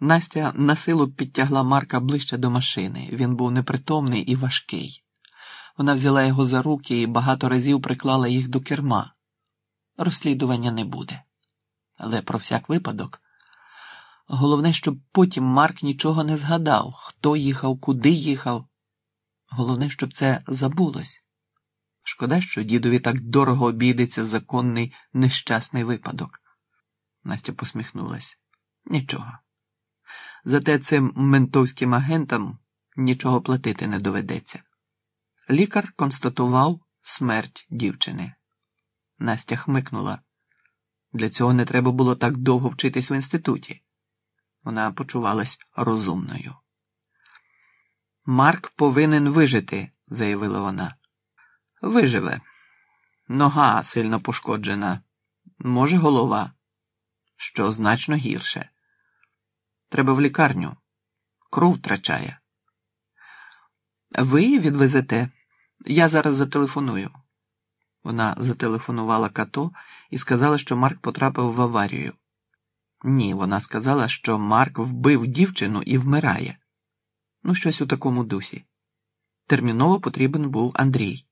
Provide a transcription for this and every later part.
Настя на силу підтягла Марка ближче до машини. Він був непритомний і важкий. Вона взяла його за руки і багато разів приклала їх до керма. Розслідування не буде. Але про всяк випадок. Головне, щоб потім Марк нічого не згадав, хто їхав, куди їхав. Головне, щоб це забулось. Шкода, що дідові так дорого обійдеться законний нещасний випадок. Настя посміхнулась. Нічого. Зате цим ментовським агентам нічого платити не доведеться. Лікар констатував смерть дівчини. Настя хмикнула. Для цього не треба було так довго вчитись в інституті. Вона почувалась розумною. Марк повинен вижити, заявила вона. Виживе. Нога сильно пошкоджена. Може, голова, що значно гірше. Треба в лікарню. Кров втрачає. Ви відвезете. Я зараз зателефоную. Вона зателефонувала като і сказала, що Марк потрапив в аварію. Ні, вона сказала, що Марк вбив дівчину і вмирає. Ну, щось у такому дусі. Терміново потрібен був Андрій.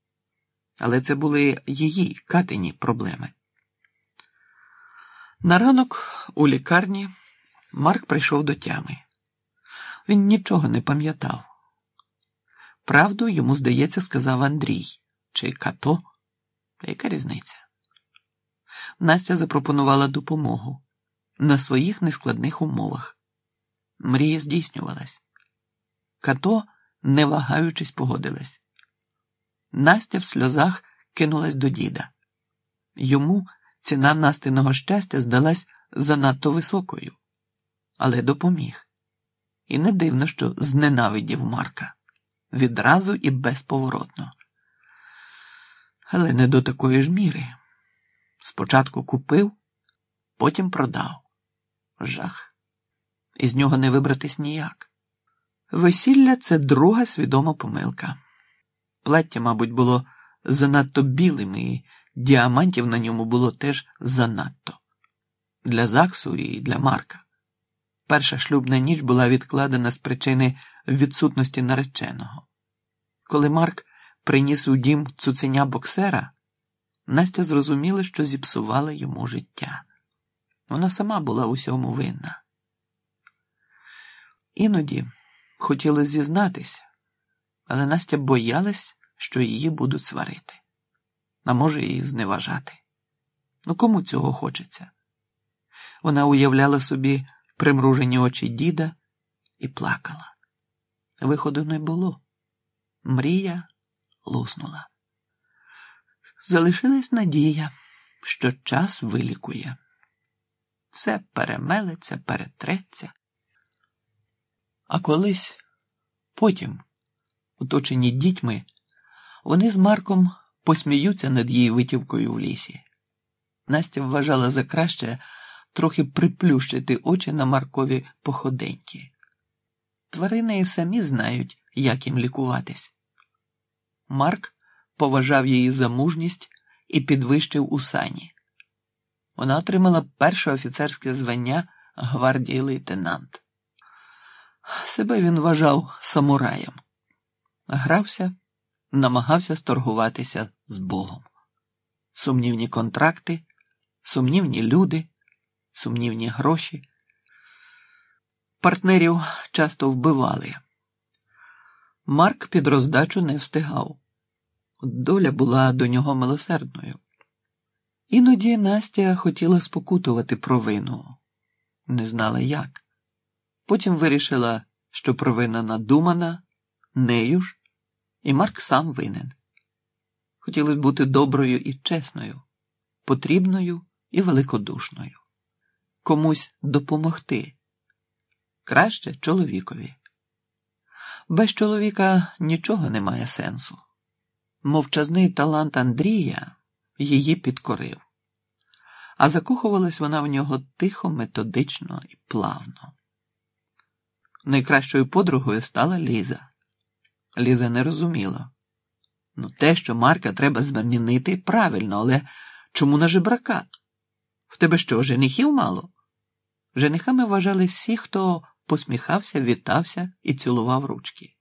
Але це були її катині проблеми. На ранок у лікарні Марк прийшов до тями. Він нічого не пам'ятав. Правду йому, здається, сказав Андрій чи като. Яка різниця? Настя запропонувала допомогу на своїх нескладних умовах. Мрія здійснювалась. Като, не вагаючись, погодилась. Настя в сльозах кинулась до діда. Йому ціна Настиного щастя здалась занадто високою, але допоміг. І не дивно, що зненавидів Марка відразу і безповоротно. Але не до такої ж міри. Спочатку купив, потім продав. Жах. Із нього не вибратись ніяк. Весілля це друга свідома помилка. Плаття, мабуть, було занадто білим, і діамантів на ньому було теж занадто для ЗАГСу і для Марка. Перша шлюбна ніч була відкладена з причини відсутності нареченого. Коли Марк приніс у дім цуценя боксера, Настя зрозуміла, що зіпсувала йому життя. Вона сама була усьому винна. Іноді хотілося зізнатись, але Настя боялась, що її будуть сварити, а може, і зневажати. Ну кому цього хочеться? Вона уявляла собі примружені очі діда і плакала. Виходу не було. Мрія луснула. Залишилась надія, що час вилікує. Все перемелеться, перетреться. А колись, потім, оточені дітьми, вони з Марком посміються над її витівкою в лісі. Настя вважала за краще трохи приплющити очі на Маркові походеньки. Тварини і самі знають, як їм лікуватись. Марк поважав її за мужність і підвищив у сані. Вона отримала перше офіцерське звання гвардії лейтенант. Себе він вважав самураєм, грався, намагався сторгуватися з Богом. Сумнівні контракти, сумнівні люди, сумнівні гроші. Партнерів часто вбивали. Марк під роздачу не встигав. Доля була до нього милосердною. Іноді Настя хотіла спокутувати провину, не знала як. Потім вирішила, що провина надумана, нею ж, і Марк сам винен. Хотілося бути доброю і чесною, потрібною і великодушною, комусь допомогти. Краще чоловікові. Без чоловіка нічого не має сенсу. Мовчазний талант Андрія її підкорив, а закохувалась вона в нього тихо, методично і плавно. Найкращою подругою стала Ліза. Ліза не розуміла. Ну, те, що Марка треба змінити, правильно, але чому на жебрака? В тебе що, женихів мало? Женихами вважали всі, хто посміхався, вітався і цілував ручки.